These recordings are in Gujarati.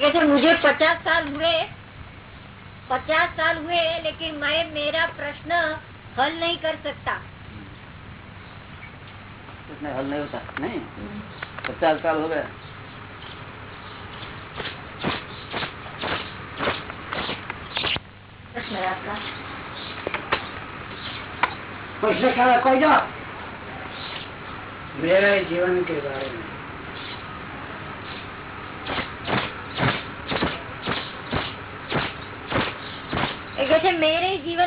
कहते मुझे पचास साल हुए। पचास साल हुए लेकिन मैं मेरा प्रश्न हल नहीं कर सकता। उसने हल नहीं होता। नहीं? पचास साल हो गए। प्रश्न आपका? प्रश्न कोई ना मेरे जीवन के बारे में।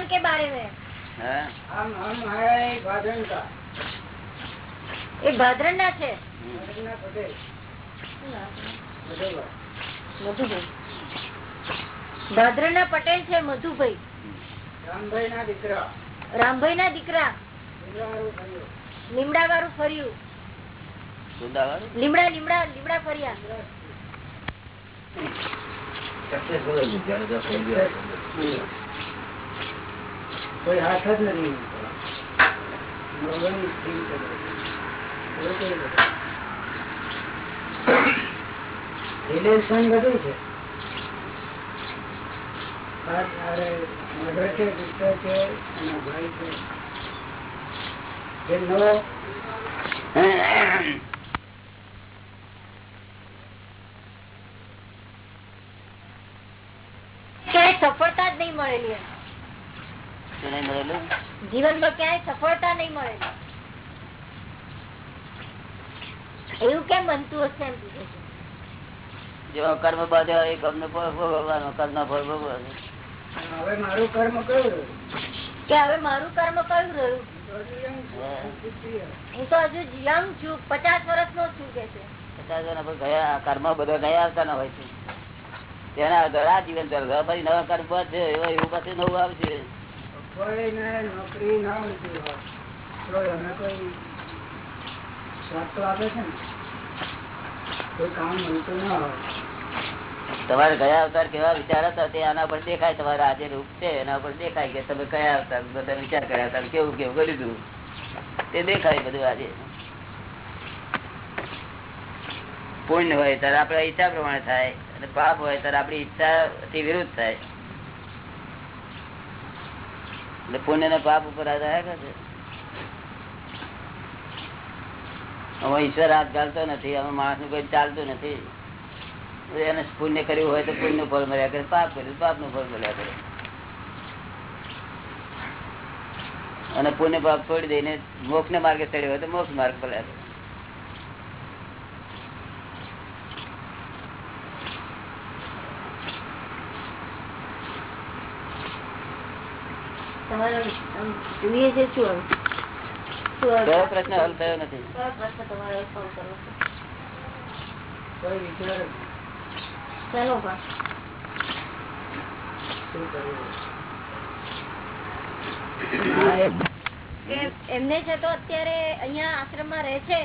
के बारे में हाँ? हम हम है भाजन का એ ભાદરણના છે ભાજનના પટેલ બરોબર મધુભાઈ ભાદરણના પટેલ છે મધુભાઈ રામભાઈ ના દીકરા રામભાઈ ના દીકરા દીકરાનું થયું. લીમડા વાળું ફર્યું વૃંદાવન? લીમડા લીમડા લીમડા ફર્યા કોઈ હાથ જ નથી. રિલેશન બધું છે. ભાઈ છે. જે ક્યાંય સફળતા જ નહીં મળેલી નહીં મળેલું? જીવનમાં ક્યાંય સફળતા નહીં મળેલી એવું કેમ બનતું હશે એમ પૂછે છે. જેવા કર્મ બાધ્યા એ કર્મ ફળ ભોગવવાનો કર્મ ફળ ભોગવવાનું. હવે મારું કર્મ કયું કે હવે મારું કર્મ કયું રહ્યું? હું તો હજુ યંગ છું પચાસ વર્ષ નો છું કે છે. પચાસ વર્ષ ગયા કર્મ બધા ગયા આવતા ના હોય છે. તેના આગળ આ જીવન ચાલુ ફરી નવા કર્મ છે એવું પછી નવું આવશે. તમારે ગયા અવતાર કેવા વિચાર હતા? તે આના પર દેખાય, તમારા આજે રૂપ છે, એના પર દેખાય કે તમે કયા અવતાર, બધા વિચાર કર્યા હતા કેવું કેવું, કર્યું હતું? તે દેખાય બધું આજે. પુણ્ય હોય ત્યારે આપડે ઈચ્છા પ્રમાણે થાય, અને પાપ હોય ત્યારે આપણી ઈચ્છા થી વિરુદ્ધ થાય. એટલે પુણ્ય ને પાપ ઉપર ઈશ્વર હાથ ચાલતો નથી અમે માણસનું કોઈ ચાલતું નથી. એને પુણ્ય કર્યું હોય તો પુણ્ય ફળ મળ્યા કરે, પાપ કર્યું પાપનું ફળ મળ્યા કરે. અને પુણ્ય પાપ છોડી દઈને મોક્ષ ને માર્ગે ચડ્યો હોય તો મોક્ષ માર્ગ મળ્યા કરે તમારે જોઈએ છે શું પ્રશ્ન હલ થયો નથી. પ્રશ્ન તમારે કરવો? એમને છે તો અત્યારે અહિયાં આશ્રમમાં રહે છે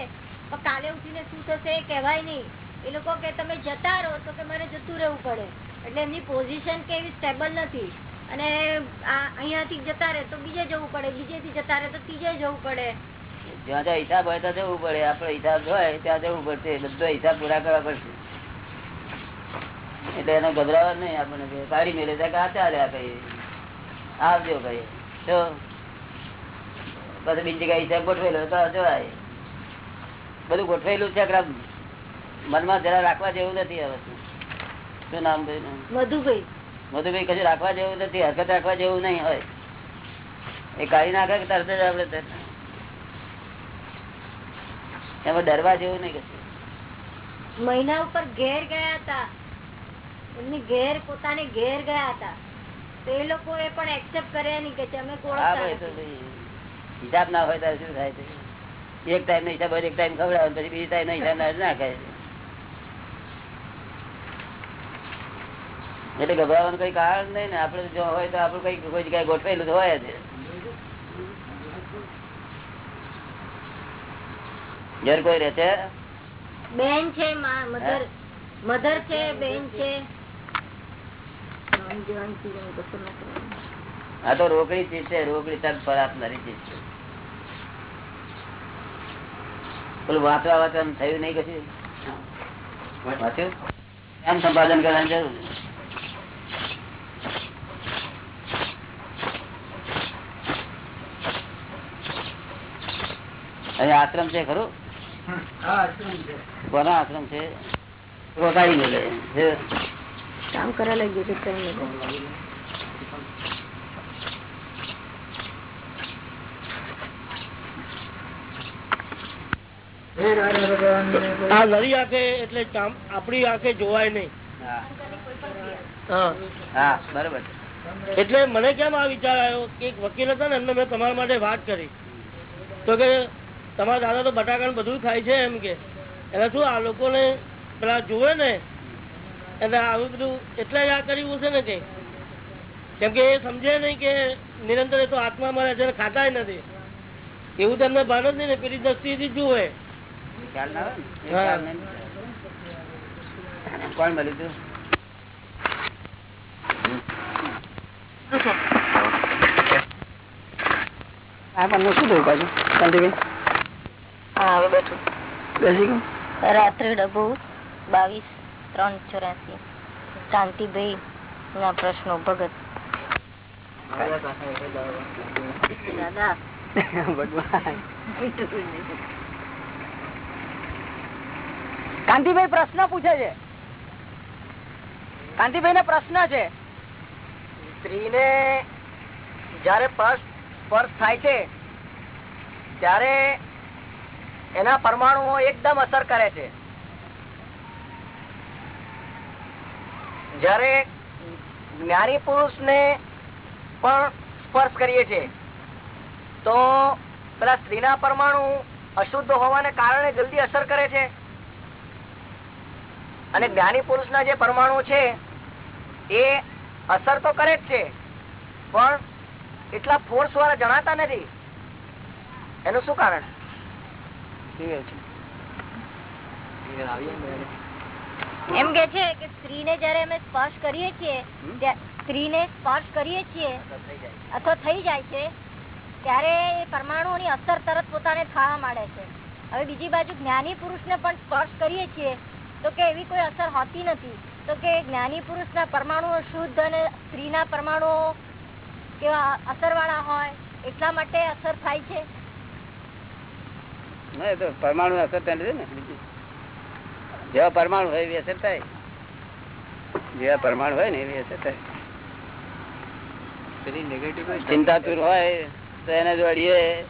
પણ કાલે ઉઠીને શું થશે એ કહેવાય નહીં. એ લોકો કે તમે જતા રહો તો કે મારે જતું રહેવું પડે. એટલે એમની પોઝિશન કેવી સ્ટેબલ નથી. અને આ અહીંયાથી જતા રહે તો બીજે જવું પડે બીજેથી જતા રહે તો ત્રીજે જવું પડે. જ્યાં જ્યાં હિસાબ હોય ત્યાં જવું પડે આપડે હિસાબ હોય ત્યાં જવું પડશે બધો હિસાબ પૂરા કરવા પડશે. એટલે એનો ગભરાવા નહીં આપણને કાઢી મેળે ત્યાં કે આ ચાલ્યા કઈ. આવજો ભાઈ. તો પછી બીજી કઈ હિસાબ ગોઠવેલો તો જોવાય બધું ગોઠવેલું છે મનમાં જરા રાખવા જેવું નથી આ વસ્તુ. શું નામ ભાઈ મધુભાઈ. મધુભાઈ કશું રાખવા જેવું નથી હરકત રાખવા જેવું નહીં હોય. એ કાઢી નાખે કે તરત જ આપડે એમાં ડરવા જેવું નહીં કશું. મહિના ઉપર ઘેર ગયા હતા. એમની ઘેર પોતાને ઘેર ગયા હતા. તો એ લોકો એ પણ એક્સેપ્ટ કર્યા નહીં કે અમે કોણ હા ઓળખતા ભાઈ તો નથી. ભાઈ હિસાબ ના હોય તો શું થાય છે? એક ટાઈમ નો હિસાબ હોય એક ટાઈમ ખવડાવે પછી બીજી ટાઈમ નો હિસાબ ના ના ખાય એટલે ગભરાવાનું કઈ કારણ નહીં ને આપડે જો હોય તો આપડે કઈ કોઈ જગ્યાએ ગોઠવેલું હોય જ. ઘેર કોઈ રહે છે? બેન છે મધર. મધર છે બેન છે. આ તો રોકડી ચીજ છે રોકડી તક પર આપનારી ચીજ છે. પેલું વાંચવા વાંચવા થયું નહીં કશું? વાંચ્યું? એમ સંપાદન કરવાની જરૂર અહીંયા આશ્રમ છે ખરું? કોનો આશ્રમ છે? રોકાઈ છે. કામ કરવા લાગ્યું છે આ નરી આંખે એટલે આપણી આંખે જોવાય નહીં. હા. હા. હા બરોબર. એટલે મને કેમ આ વિચાર આવ્યો કે એક વકીલ હતા ને એમને મેં તમારા માટે વાત કરી. તો કે તમારા દાદા તો બટાકા બધું ખાય છે એમ કે. એટલે શું આ લોકોને પેલા જુએ ને? એટલે આવું બધું એટલે જ આ કર્યું છે ને કે? કેમ કે એ સમજે નહીં કે નિરંતર એ તો આત્મા મળે છે ખાતા નથી. એવું તમને ભાન જ નહીં ને પેલી દ્રષ્ટિથી જુએ. કોણ મળ્યું તું? આ પણ શું થયું પાછું? શાંતિભાઈ હા હવે બેઠું. બેસી ગયું? રાત્રે ડબ્બુ બાવીસ ત્રણ ચોરાસી શાંતિભાઈ ના પ્રશ્નો ભગત. દાદા ભગવાન. કાંતિભાઈ પ્રશ્ન પૂછે છે. કાંતિભાઈ ને પ્રશ્ન છે. સ્ત્રીને જયારે સ્પર્શ સ્પર્શ થાય છે ત્યારે એના પરમાણુઓ એકદમ અસર કરે છે. જયારે જ્ઞાની પુરુષ ને પણ સ્પર્શ કરીએ છીએ, તો પેલા સ્ત્રીના પરમાણુ અશુદ્ધ હોવાને કારણે જલ્દી અસર કરે છે. અને જ્ઞાની પુરુષના જે પરમાણુ છે, એ અસર તો કરે જ છે, પણ એટલા ફોર્સ વાળા જણાતા નથી. એનું શું કારણ? એમ કે છે કે સ્ત્રીને જયારે અમે સ્પર્શ કરીએ છીએ સ્ત્રીને સ્પર્શ કરીએ છીએ અથવા થઈ જાય છે. ત્યારે એ પરમાણુઓની અસર તરત પોતાને થવા માંડે છે. હવે બીજી બાજુ જ્ઞાની પુરુષને પણ સ્પર્શ કરીએ છીએ તો કે એવી કોઈ અસર હોતી નથી. તો કે જ્ઞાની પુરુષના પરમાણુઓ શુદ્ધ અને સ્ત્રીના પરમાણુઓ કેવા અસર વાળા હોય એટલા માટે અસર થાય છે? ના, તો પરમાણુ અસર થાય ને. જેવા પરમાણુ હોય એવી અસર થાય. જેવા પરમાણુ હોય ને એવી અસર થાય. ચિંતાતુર હોય તો એને જોડીએ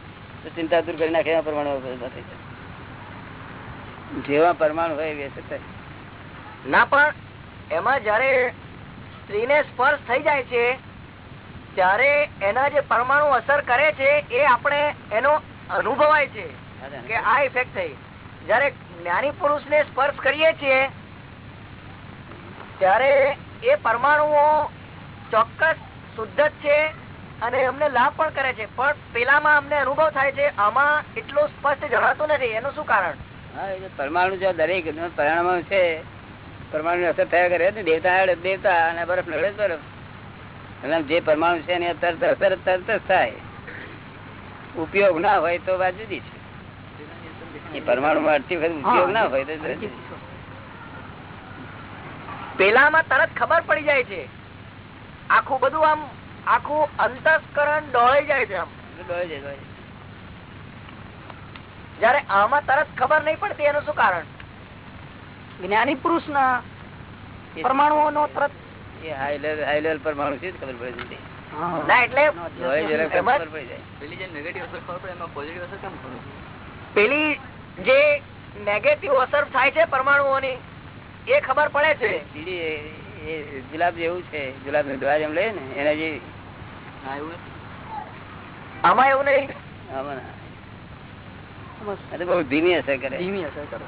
તો ચિંતાતુર કરી નાખે એવા પરમાણુ થઈ જાય. જેવા પરમાણુ હોય એવી અસર થાય. ના પણ એમાં જયારે સ્ત્રીને સ્પર્શ થઈ જાય છે ત્યારે એના જે પરમાણુ અસર કરે છે એ આપણે એનો અનુભવાય છે. કે આ ઇફેક્ટ થઈ. જયારે જ્ઞાની પુરુષ ને સ્પર્શ કરીએ છીએ ત્યારે એ પરમાણુઓ ચોક્કસ શુદ્ધ જ છે અને અમને લાભ પણ કરે છે. પણ પેલામાં અમને અનુભવ થાય છે આમાં એટલો સ્પષ્ટ જણાતું નથી. એનું શું કારણ? હા એ તો પરમાણુ જો દરેક પરમાણુ છે. પરમાણુ અસર થયા કરે ને દેવતા દેવતા અને બરફ નડે બરફ. એટલે જે પરમાણુ છે એની તરત અસર તરત જ થાય. ઉપયોગ ના હોય તો વાત જુદી છે. એ પરમાણુ માં અડધી વખત ઉપયોગ ના હોય તો જુદી છે. પેલામાં તરત ખબર પડી જાય છે. આખું બધું આમ આખું અંતસ્કરણ ડોળાઈ જાય છે આમ. જયારે આમાં તરત ખબર નહીં પડતી એનું શું કારણ? જ્ઞાની પુરુષ ના એ- પરમાણુઓ નો તરત એ હાઈ લેવલ હાઈ લેવલ પરમાણુ છે ખબર પડે જતી ના એટલે જરાક એમાં ખબર પડી જાય. પેલી જે નેગેટિવ અસર થાય છે પરમાણુઓની એ ખબર પડે છે. ગુલાબ જેવું છે ગુલાબનું દ્વાર એમ લે ને એના જે આમાં એવું નહીં. આમાં ધીમી અસર કરે. ધીમી અસર કરે.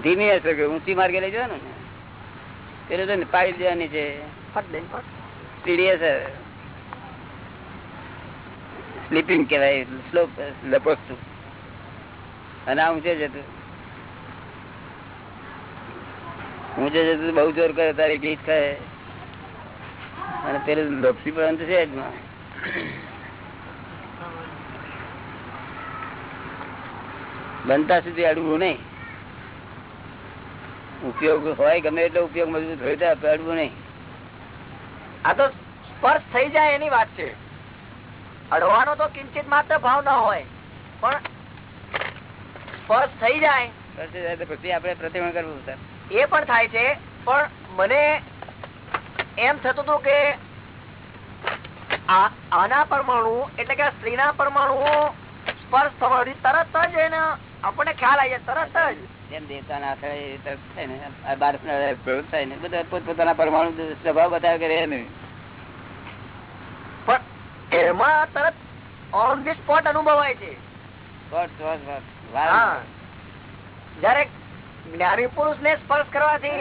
ધીમી અસર કરે. ઊંચી માર્ગે લઈ જવાનું ને. પેલું તો પાડી દેવાની છે. ફટ દે ફટ. સીડી અસર. સ્લીપિંગ કહેવાય સ્લો લપસતું. અને આ ઊંચે જતું. ઊંચે જતું બહુ જોર કરે, તારી ગીત ખાય અને પેલું લપસી તો છે જ. બનતા સુધી અડવું નહીં. ઉપયોગ હોય, ગમે એટલો ઉપયોગ મજબૂત હોય તો અડવું નહીં. આ તો સ્પર્શ થઈ જાય એની વાત છે. અડવાનો તો કિંચિત માત્ર ભાવ ના હોય, પણ સ્પર્શ થઈ જાય. પછી આપણે પ્રતિમા કરવું સર એ પણ થાય છે પણ મને એમ થતું હતું કે આના પરમાણુ એટલે કે સ્ત્રીના પરમાણુ સ્પર્શ થવાથી તરત જ એને આપણને ખ્યાલ આવી જાય તરત જ. જેમ દેવતાના આશરે એ થાય ને આ પ્રવૃત્ત થાય ને બધા પોતપોતાના પરમાણુ સ્વભાવ બતાવે કે રહે નહીં. પણ એમાં તરત ઓન ધી સ્પોટ અનુભવાય છે. બસ બસ સ્પોટ. જયારે જ્ઞાની પુરુષ ને સ્પર્શ કરવાથી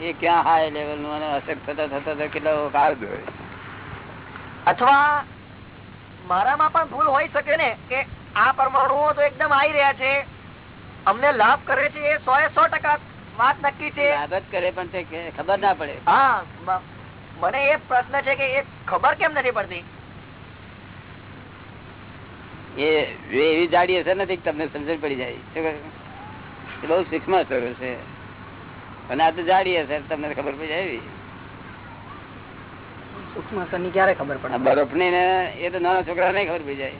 એ ક્યાં હાઈ લેવલનું અને અસર થતા થતા કેટલો કાળ હોય. અથવા મારામાં પણ ભૂલ હોઈ શકે ને કે આ પરમાણુઓ તો એકદમ આવી રહ્યા છે. અમને લાભ કરે છે એ સો એ સો ટકા વાત નક્કી છે. લાભ કરે પણ તે ખબર ના પડે. હા મને એ પ્રશ્ન છે કે એ ખબર કેમ નથી પડતી? એ એવી જાડી અસર નથી તમને સમજણ પડી જાય? એ બહુ સૂક્ષ્મ અસર છે. અને આ તો જાડી અસર તમને ખબર પડી જાય એવી. બરફની ને એ તો નાના છોકરા ને ખબર પડી જાય.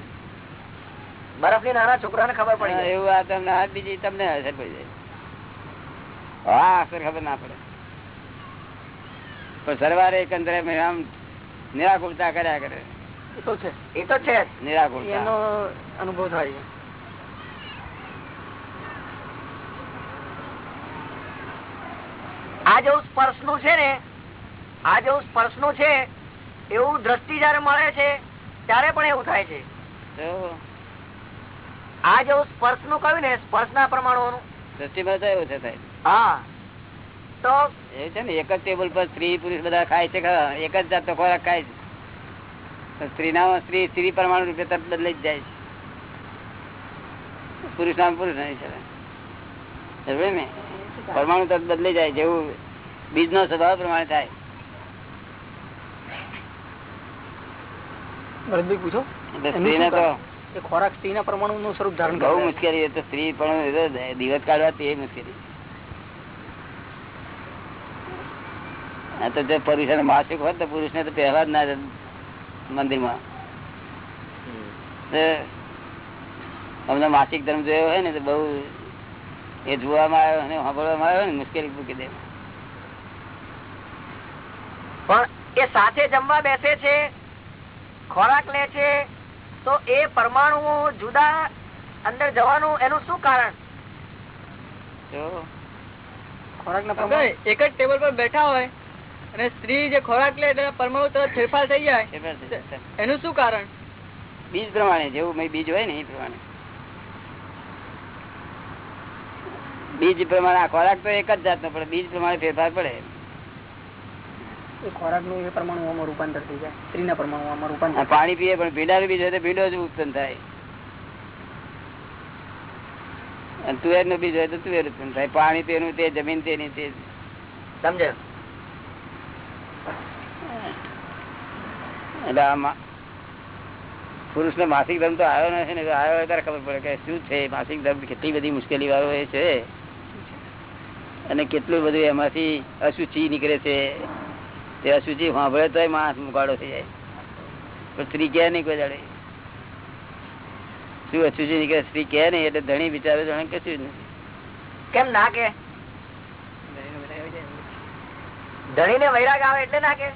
બરફની નાના છોકરાને ખબર પડી એવું આ તમને આ બીજી તમને અસર પડી જાય. હા અસર ખબર ના પડે. પણ સરવારે એકંદરે નિરાકુરતા કર્યા કરે. એ તો છે. એનો અનુભવ થાય છે. આ જેવું સ્પર્શનું છે ને આ જેવું સ્પર્શનું છે એવું દ્રષ્ટિ જયારે મળે છે ત્યારે પણ એવું થાય છે. તો? આ જેવું સ્પર્શનું કહ્યું ને સ્પર્શ ના નું દ્રષ્ટિમાં તો એવું છે સાહેબ. હા. તો એ છે ને એક જ ટેબલ પર સ્ત્રી પુરુષ બધા ખાય છે એક જ જાતનો ખોરાક ખાય છે. સ્ત્રીના સ્ત્રી સ્ત્રી પરમાણુ રૂપે તરત બદલાઈ જ જાય છે. પુરુષ નામ પુરુષ નહીં ચાલે ને? પરમાણુ તરત બદલાઈ જાય જેવું બીજ નો સ્વભાવ પ્રમાણે થાય. પૂછો. સ્ત્રીને તો ખોરાક સ્ત્રીના પરમાણુ નું સ્વરૂપ ધારણ બહુ મુશ્કેલી તો સ્ત્રી પણ દિવસ કાઢવા તે મુશ્કેલી. તો જે પુરુષ માસિક હોત તો પુરુષ ને તો પહેલા જ ના મંદિરમાં. અમને માસિક ધર્મ જોયો હોય ને તો બહુ એ જોવામાં આવ્યો અને સાંભળવામાં આવ્યો ને મુશ્કેલી મૂકી દે. પણ એ સાથે જમવા બેસે છે ખોરાક લે છે તો એ પરમાણુ જુદા અંદર જવાનું એનું શું કારણ? ખોરાક ના એક જ ટેબલ પર બેઠા હોય. અને સ્ત્રી જે ખોરાક લે એટલે પરમાણુ તરફ ફેરફાર થઈ જાય એ એનું શું કારણ? બીજ પ્રમાણે જેવું બીજ હોય ને એ પ્રમાણે. બીજ પ્રમાણે આ ખોરાક તો એક જ જાતનો પડે બીજ પ્રમાણે ફેરફાર પડે. એ ખોરાકનું એ પરમાણુઓમાં રૂપાંતર થઈ જાય સ્ત્રીના પરમાણુઓમાં આ રૂપાંતર પાણી પીએ પણ ભીડા બીજ હોય તો ભીડો જ ઉત્પન્ન થાય. અને તુવેરનું બીજ હોય તો તુવેર ઉત્પન્ન થાય. પાણી તેનું તે જમીન તેની તે. સમજે એટલે આમાં પુરુષ નો માસિક ધર્મ તો આવ્યો નથી ને આવ્યો હોય ત્યારે ખબર પડે કે શું છે માસિક ધર્મ, કેટલી બધી મુશ્કેલી વાળો એ છે. અને કેટલું બધું એમાંથી અશુચિ નીકળે છે. તે અશુચિ સાંભળે તો માણસ મુકાડો થઈ જાય. પણ સ્ત્રી કે નહીં કોઈ જાડે શું અશુચિ નીકળે? સ્ત્રી કે નહીં, એટલે ધણી બિચારો જાણે કશું જ નથી. કેમ ના કે ધણી ને વૈરાગ આવે એટલે ના કે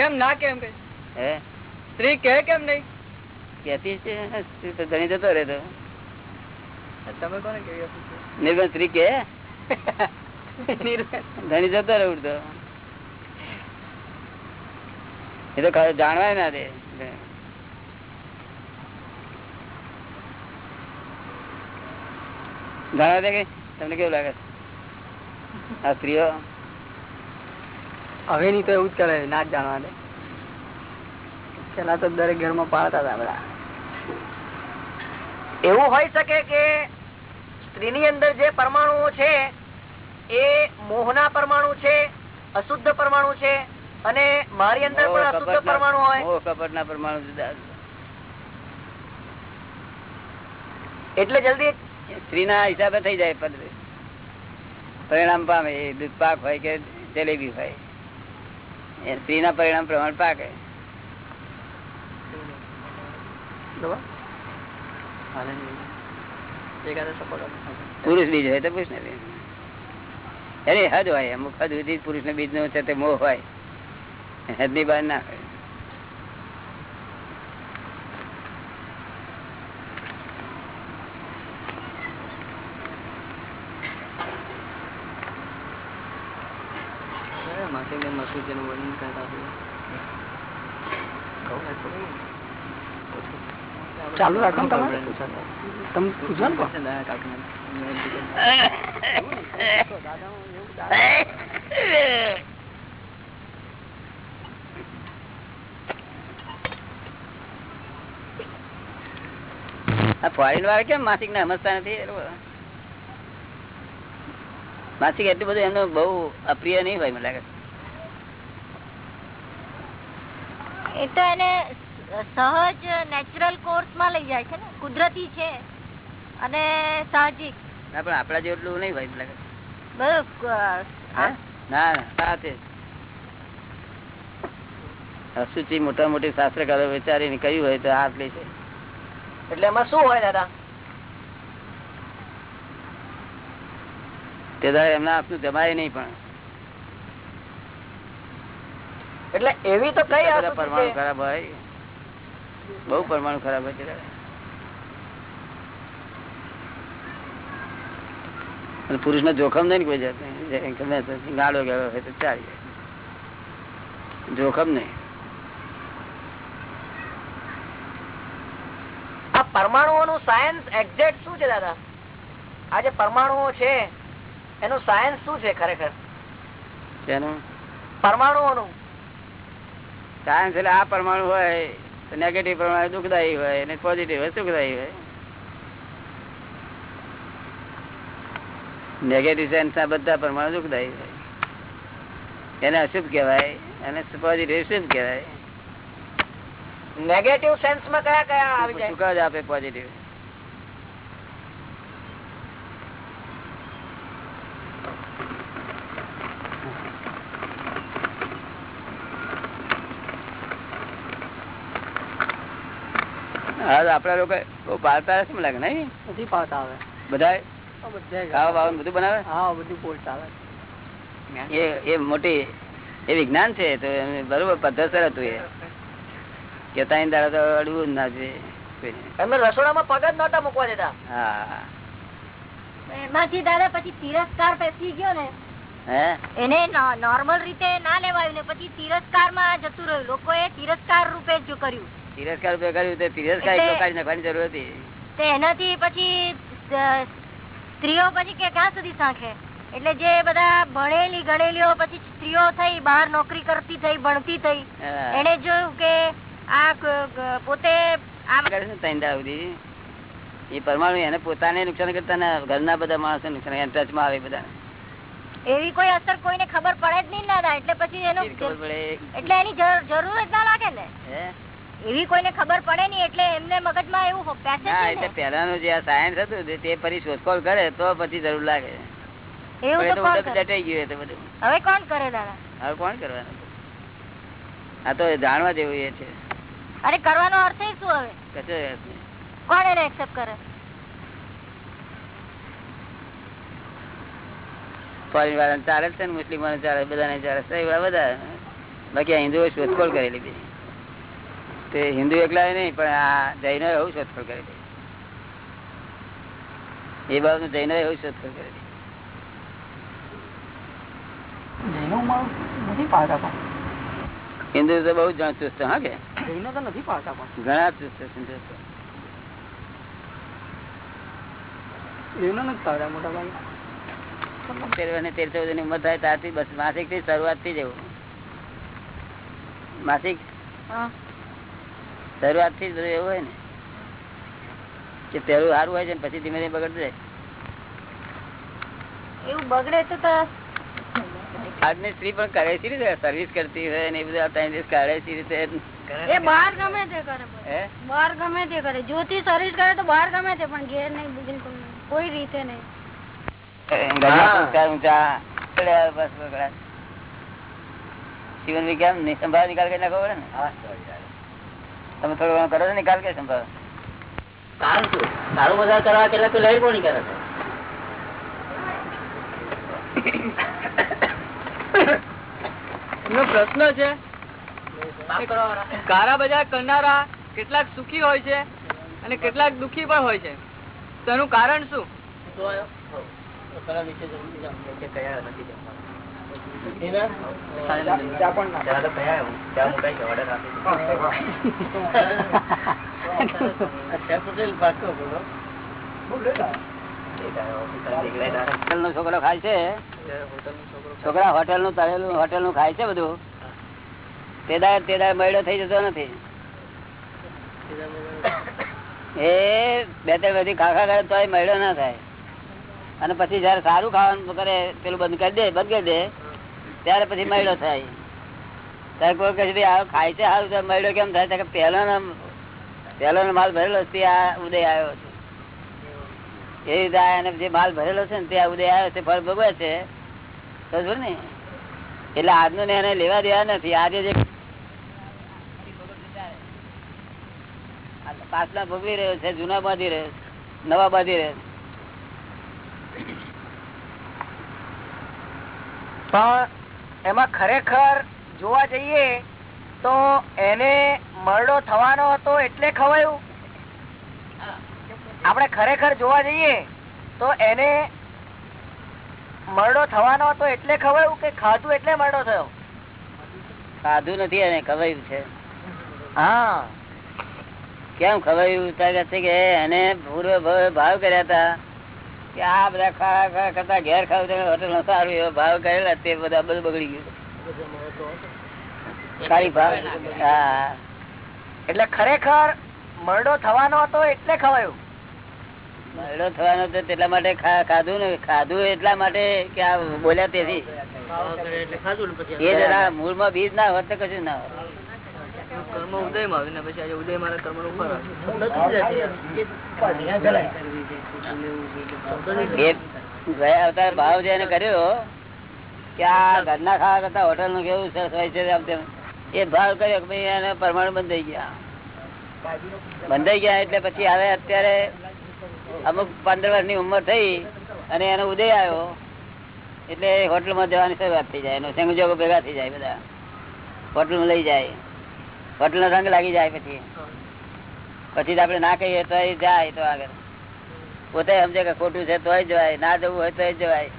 કેમ ના કેમ કે હે? સ્ત્રી કે કેમ નહીં? કેતી છે સ્ત્રી તો ધણી જતો રહે તો તમે કોને કેવી? નિર્બંધ સ્ત્રી કે ધણી જતો રહે ઉડતો. એ તો ખાલી જાણવાય ના દે. જાણવા દે કે તમને કેવું લાગે? આ સ્ત્રીઓ? હવે ની તો એવું જ કરે ના જાણવા દે પેલા તો દરેક ઘરમાં પાળતા હતા બધા. એવું હોય શકે કે સ્ત્રીની અંદર જે પરમાણુઓ છે એ મોહના પરમાણુ છે અશુદ્ધ પરમાણુ છે અને મારી અંદર પણ અશુદ્ધ પરમાણુ હોય. મોહ કપટના પરમાણુ જુદા એટલે જલ્દી સ્ત્રીના હિસાબે થઈ જાય પરિણામ પામે દૂધ પાક હોય કે જલેબી હોય. એ સ્ત્રીના પરિણામ પ્રમાણે પાકે. પુરુષ બીજ હોય તો પુરુષ ને અરે હદ હોય અમુક હદ સુધી પુરુષ ને બીજ નો છે તે મોહ હોય. હદની બહાર ના હોય. ચાલુ રાખો તમે તમે પૂછો ને વાળા કેમ માસિક ને સમજતા નથી? માસિક એટલું બધું એમનું બહુ અપ્રિય નહીં હોય, મને લાગે એ તો એને સહજ નેચરલ કોર્સમાં લઈ જાય છે ને. કુદરતી છે. અને સાહજિક. ના પણ આપડા જેટલું નહીં ભાઈ લાગે. ના ના સાથે અશુચિ મોટા મોટી શાસ્ત્રકારો વિચારીને કહ્યું હોય તો આટલી છે. એટલે એમાં શું હોય દાદા? તે દાદા એમના આપનું જમાય નહીં પણ. એટલે એવી તો કઈ પરમાણુ? ખરાબ હોય. બહુ પરમાણુ ખરાબ હોય છે પુરુષ નો જોખમ નહીં કોઈ જાત ગમે તો ગાળો ગયો હોય તો ચાલી જોખમ નહીં. આ પરમાણુઓનું સાયન્સ એક્ઝેક્ટ શું છે દાદા? આ જે પરમાણુઓ છે એનું સાયન્સ શું છે ખરેખર? પરમાણુઓનું. સાયન્સ એટલે આ પરમાણુ હોય નેગેટિવ પ્રમાણે દુઃખદાયી હોય અને પોઝિટિવ હોય સુખદાયી હોય. નેગેટિવ સેન્સ ના બધા પ્રમાણે દુઃખદાયી હોય. એને અશુભ કહેવાય અને પોઝિટિવ શુભ કહેવાય. નેગેટિવ સેન્સમાં કયા કયા આવી જાય? સુખ જ આપે પોઝિટિવ હા તો આપડા લોકો પાડતા કેમ લાગે નઈ બધી પાડતા આવે. બધા ખાવા બાવા બધું બનાવે? હા બધું પોલ ચાલે. એ એ મોટી એ વિજ્ઞાન છે તો બરોબર પદ્ધતસર હતું એ. કે દાડા તો અડવું જ ના જોઈએ એમને રસોડામાં પગ જ નતા મૂકવા દેતા. હા. એમાંથી દાદા પછી તિરસ્કાર પેસી ગયો ને. હે? એને નોર્મલ રીતે ના લેવાયું ને પછી તિરસ્કારમાં જતું રહ્યું. લોકોએ તિરસ્કાર રૂપે જ કર્યું. તિરસ્કાર કર્યું તે તિરસ્કાર એટલો કાઢી નાખવાની જરૂર હતી. તે એનાથી પછી સ્ત્રીઓ પછી કે ક્યાં સુધી સાંખે? એટલે જે બધા ભણેલી ગણેલીઓ પછી સ્ત્રીઓ થઈ બહાર નોકરી કરતી થઈ ભણતી થઈ એને જોયું કે આ પોતે એ પરમાણુ એને પોતાને નુકસાન કરતા ને ઘરના બધા માણસો નુકસાન ટચમાં આવે બધા એવી કોઈ અસર કોઈને ખબર પડે જ નહીં ને દાદા એટલે પછી એનો એટલે એની જરૂર જ ના લાગે ને. એવી કોઈને ખબર પડે નહીં એટલે એમને મગજમાં એવું પેસે ના છે એટલે પહેલાનું જે આ સાયન્સ હતું તે- ફરી શોધખોળ કરે તો પછી જરૂર લાગે. એવું તો ગયું બધું. હવે કોણ કરે દાદા? હવે કોણ કરવાનું? આ તો જાણવા જેવું એ છે. અરે કરવાનો અર્થ શું હવે? કશો કોણ એને એક્સેપ્ટ કરે? ફોરેન ચાલે છે ને મુસ્લિમોને ચાલે બધાને ચાલે બધા. બાકી હિન્દુઓ શોધખોળ કરેલી બધી તે હિન્દુ એકલા નહીં પણ આ જૈનો એવું શોધખોળ કરેલી એ બાબત જૈનો એવું શોધખોળ કરી પાડતા હિન્દુ તો બહુ ચુસ્ત હા કે? નથી પાડતા ઘણા ચુસ્ત હિન્દુ તેર ચૌદની ઉંમર થાય ત્યારથી બસ માસિકથી શરૂઆતથી જવું માસિક? હા. શરૂઆતથી બધું એવું હોય ને કે પેલું સારું હોય છે ને પછી ધીમે ધીમે બગડતું એવું બગડે તો આજની સ્ત્રી પણ કરે છે રીતે સર્વિસ કરતી હોય ને એ બધા ત્રણ દિવસ કાઢે છે રીતે. એ બહાર ગમે તે કરે હે? બહાર ગમે તે કરે. જ્યોતિ સર્વિસ કરે તો બહાર ગમે તે પણ ઘેર નહીં બિલકુલ કોઈ રીતે નહીં. બગડા. જીવન વિજ્ઞાનની સંભાળ નિકાલ કરી નાખવો પડે ને? તમે થોડો ઘણો કરો છો નિકાલ કે સંભાળ સારું શું? સારું કરવા કેટલા તો લઈ કોની કરે છે? એમનો પ્રશ્ન છે કારા બજાર કરનારા કેટલાક સુખી હોય છે અને કેટલાક દુખી પણ હોય છે. તેનું એનું કારણ શું? કયા આવ્યો? હોટેલ નો છોકરો ખાય છે? છોકરા હોટેલનું તળેલું હોટેલનું ખાય છે બધું? તેદાર તેદાર મયડો થઈ જતો નથી. એ બે ત્રણ બધી ખાખા કરે તો મયડો ના થાય. અને પછી જયારે સારું ખાવાનું કરે પેલું બંધ કરી દે બંધ કરી દે. ત્યારે પછી મયડો થાય. ત્યારે કોઈ કહે છે ખાય છે સારું તો મયડો કેમ થાય? કે પહેલો પહેલો માલ ભરેલો તે આ ઉદય આવ્યો છે. એ રીતે જે માલ ભરેલો છે ને, તે ઉદય આવ્યો છે, ફળ ભોગવે છે. એટલે આજનું ને એને લેવા દેવા નથી. આજે જે પાછલા ભોગવી રહ્યો છે, જૂના બાંધી રહ્યો નવા બાંધી રહ્યો પણ એમાં ખરેખર જોવા જઈએ તો એને મરડો થવાનો હતો એટલે ખવાયું. આપણે ખરેખર જોવા જઈએ તો એને મરડો થવાનો હતો એટલે ખવાયું કે ખાધું એટલે મરડો થયો? ખાધું નથી એને ખવાયું છે. હા. કેમ ખવાયું? કે એને પૂર્વ ભવે ભાવ કર્યા હતા. કે આ બધા ખાવા ખા કરતા ઘેર ખાવ હોટલ નો સારું એવો ભાવ કરેલા તે બધા બધું બગડી ગયું. સારી ભાવ. હા. એટલે ખરેખર મરડો થવાનો હતો એટલે ખવાયું? મરડો થવાનો તો તેટલા માટે ખાધું ને ખાધું એટલા માટે કે આ બોલ્યા તેથી. ખાવા એટલે એ જરા મૂળમાં બીજ ના હોત તો કશું ના હોત. કર્મ ઉદયમાં આવ્યું પછી આજે ઉદય મારા કર્મનું ફળ ગયા અવતાર ભાવ જે કર્યો કે આ ઘરના ખાવા કરતા હોટલનું કેવું સરસ હોય છે. એ ભાવ કર્યો ભાઈ એને પરમાણુ બંધાઈ ગયા. બંધાઈ ગયા એટલે પછી હવે અત્યારે અમુક પંદર વર્ષની ઉંમર થઈ અને એનો ઉદય આવ્યો. એટલે હોટલમાં જવાની શરૂઆત થઈ જાય, એનો સંજોગો ભેગા થઈ જાય બધા. હોટલમાં લઈ જાય. હોટલ રંગ લાગી જાય પછી. પછી આપડે ના કહીએ તો જાય તો આગળ. પોતે સમજે કે ખોટું છે તોય જવાય, ના જવું હોય તોય જવાય?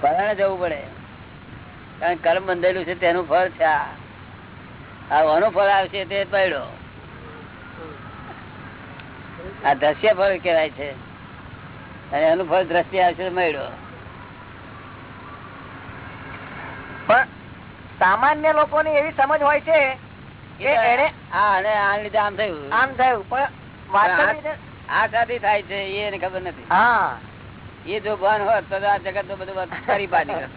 પરાણે જવું પડે. કારણ કર્મ બંધેલું છે તેનું ફળ છે આનું ફળ આવશે તે પડ્યો. આ દ્રશ્ય ફળ કહેવાય છે. અને એનું ફળ દ્રશ્ય આવશે મળ્યો. પણ સામાન્ય લોકો ની એવી સમજ હોય છે કે એને આમ થયું. આમ થયું. પણ આ સાથી થાય છે એને ખબર નથી. હા. એ જો ભાન હોત તો આ જગત તો બધું ફરી હોત.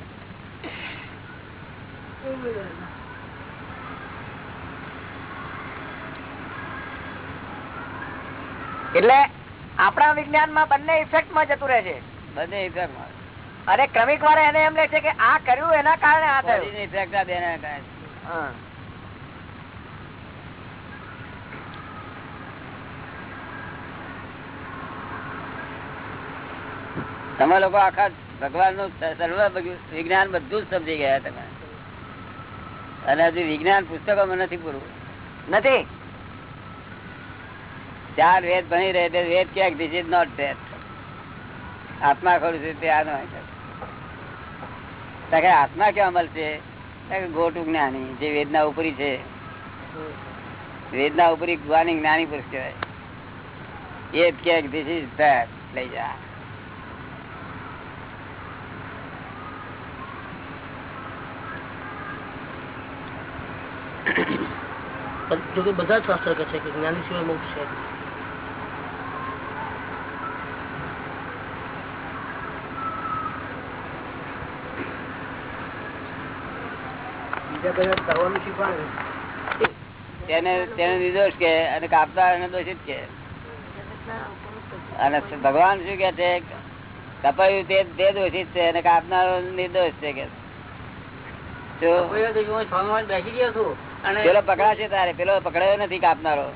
એટલે આપણા વિજ્ઞાનમાં બંને ઇફેક્ટમાં જતું રહે છે. બંને ઇફેક્ટમાં. અને ક્રમિક વાળા એને એમ લે છે કે આ કર્યું એના કારણે આ થયું. ની આ. તમે લોકો આખા ભગવાનનું સર્વ વિજ્ઞાન બધું જ સમજી ગયા તમે. અને હજુ વિજ્ઞાન પુસ્તકો નથી પૂરું. નથી? ચાર વેદ ભણી રહે વેદ ક્યાંક ધીસ ઇઝ નોટ ધેટ આત્મા ખોડું છે તે આનો કે આત્મા કેવા મળશે ગોટુ જ્ઞાની, જે વેદના ઉપરી છે. વેદના ઉપરી ગુવાની જ્ઞાની પુરુષ કહેવાય. એ જ કે ધીસ ઇઝ ધેટ લઈ જા. બધા શાસ્ત્ર કહે છે કે જ્ઞાની સિવાય મોક્ષ છે. કરવાનું શીખવાડે તેને તેને નિર્દોષ કે અને કાપતા એને દોષિત કે. અને ભગવાન શું કે છે? કપાયું તે તે દોષિત છે અને કાપનારો નિર્દોષ છે કે. ગયો પેલો પકડાશે તારે? પેલો પકડાયો નથી કાપનારો.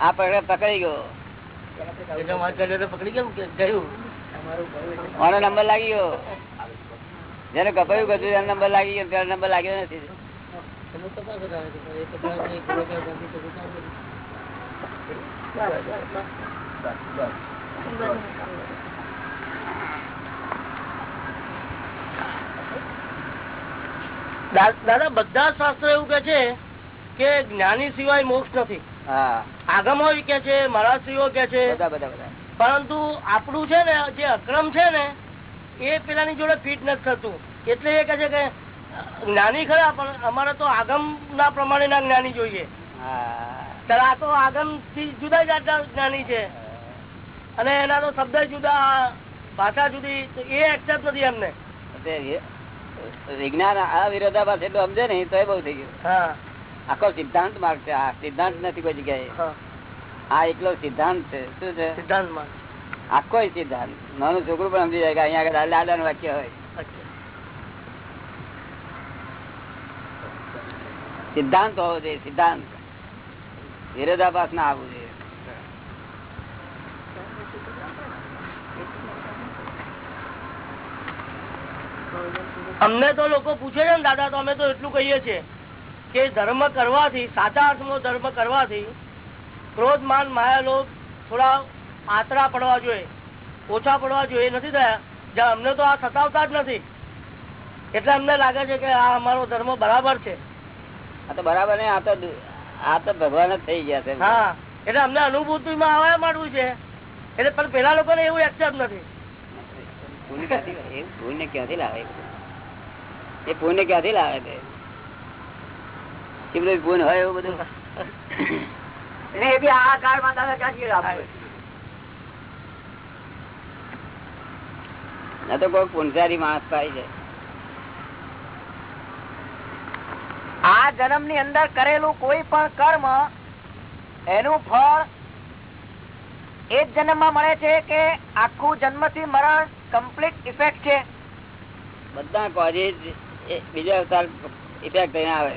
આ પકડે પકડી ગયો. પકડી ગયું આનો નંબર લાગી ગયો. જેને કપાયું એનો નંબર લાગી ગયો પેલો નંબર લાગ્યો નથી. દાદા બધા શાસ્ત્ર એવું કે છે કે જ્ઞાની સિવાય મોક્ષ નથી. આગમો કે છે મરાસીઓ કે છે. પરંતુ આપણું છે ને જે અક્રમ છે ને એ પેલાની જોડે ફિટ નથી થતું. એટલે એ કે છે કે જ્ઞાની ખરા પણ અમારે તો આગમ ના પ્રમાણેના જ્ઞાની જોઈએ. આ તો આગમથી જુદા જાતના જ્ઞાની છે. અને એના તો શબ્દ જુદા ભાષા જુદી એ એક્સેપ્ટ નથી એમને. વિજ્ઞાન આ વિરોધાભાસ એટલું સમજે ને તો એ બહુ થઈ ગયું. આખો સિદ્ધાંત માર્ગ છે આ સિદ્ધાંત નથી કોઈ જગ્યાએ. હા. આ એકલો સિદ્ધાંત છે શું છે? સિદ્ધાંત માર્ગ. આખો સિદ્ધાંત. નાનું છોકરું પણ સમજી જાય કે અહીંયા આગળ દાદા નું વાક્ય હોય. સિદ્ધાંત હોવો જોઈએ, સિદ્ધાંત. વિરોધાભાસ ના આવવું જોઈએ. અમને તો લોકો પૂછે છે ને, દાદા, તો અમે તો એટલું કહીએ છીએ કે ધર્મ કરવાથી, સાચા અર્થમાં ધર્મ કરવાથી ક્રોધ માન માયા લોભ થોડા આતરા પડવા જોઈએ, ઓછા પડવા જોઈએ નથી થયા. જ્યાં અમને તો આ સતાવતા જ નથી. એટલે અમને લાગે છે કે આ અમારો ધર્મ બરાબર છે. આ તો બરાબર ને આ તો આ તો ભગવાન જ થઈ ગયા છે. હા એટલે અમને અનુભૂતિમાં આવવા માંડવું છે. એટલે પણ પેલા લોકોને એવું એક્સેપ્ટ નથી. પુણ્ય ક્યાંથી લાવે? એ પુણ્ય ક્યાંથી લાવે? છે બધું પુણ્ય હોય એવું બધું? એ બી આ કાળમાં દાદા ક્યાંથી લાવવું? ના તો કોઈ પુણસારી માણસ પાઈ જાય આ જન્મની અંદર કરેલું કોઈ પણ કર્મ એનું ફળ એ જ જન્મમાં મળે છે કે આખું જન્મથી મરણ કમ્પ્લીટ ઇફેક્ટ છે. બધા કોઝિસ બીજા અવતાર ઇફેક્ટ થઈને આવે.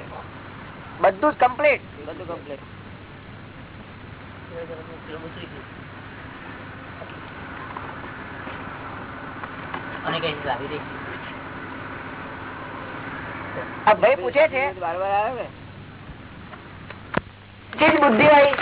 બધું જ કમ્પ્લીટ બધું કમ્પ્લીટ આ ભાઈ પૂછે છે? બારબર આવે ને જે બુદ્ધિ હોય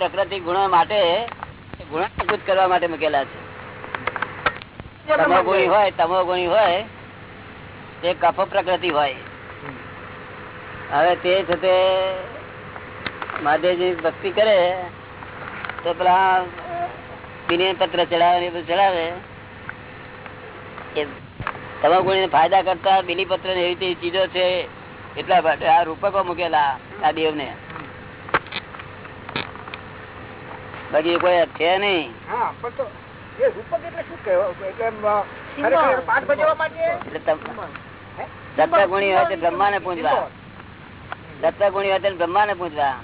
પ્રકૃતિ ગુણો માટે ગુણાકૃત કરવા માટે મૂકેલા છે. તમો ગુણી હોય તમો ગુણી હોય તે કફ પ્રકૃતિ હોય. હવે તે છે મહાદેવજી ભક્તિ કરે, તો પેલા બિને પત્ર ચડાવે ને ચડાવે. તમામ ગુણી ફાયદા કરતા બિલીપત્ર ને એવી ચીજો છે, એટલા માટે આ રૂપકો મૂકેલા આ દેવ ને બાકી કોઈ છે નહીં. હા શું કહેવાય? દત્ત ગુણી હોય તો બ્રહ્મા ને પૂજવા. દત્ત ગુણી હોય તો બ્રહ્મા ને પૂજવા.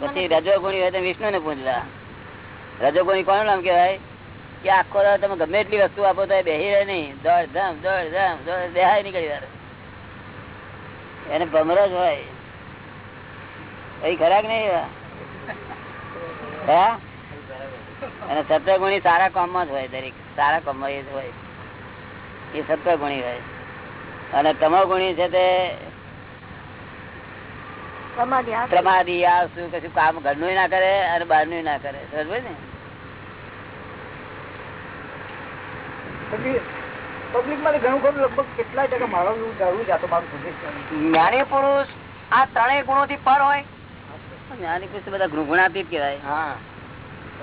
પછી રજો ગુણી હોય તો વિષ્ણુ ને પૂજવા. રજો ગુણી કોનું નામ કેવાય કે આખો દાડો તમે ગમે એટલી વસ્તુ આપો તો એ બેહી રહે નહીં. દોડ ધામ દોડ ધામ દોડ દેહાય નીકળી વાર એને ભમરો જ હોય. એ ખરાક નહીં? હે? અને સત્વગુણી સારા કામમાં જ હોય દરેક. સારા કામમાં એ જ હોય. એ સત્વગુણી હોય અને તમોગુણી છે તે પ્રમાદી આ શું કશું કામ ઘરનું ના કરે અને બહારનું ના કરે. સમજ ને? પબ્લિકમાં ઘણું ખરું લગભગ કેટલાય ટકા મારો જરૂર મારું પોઝિશન જ્ઞાની પુરુષ આ ત્રણેય ગુણો થી પર હોય. જ્ઞાની પુરુષ બધા ગુણ- ગુણાતીત કહેવાય. હા.